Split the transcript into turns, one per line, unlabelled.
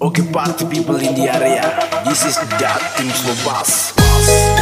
Okay, party people in the area. This is that thing for bass.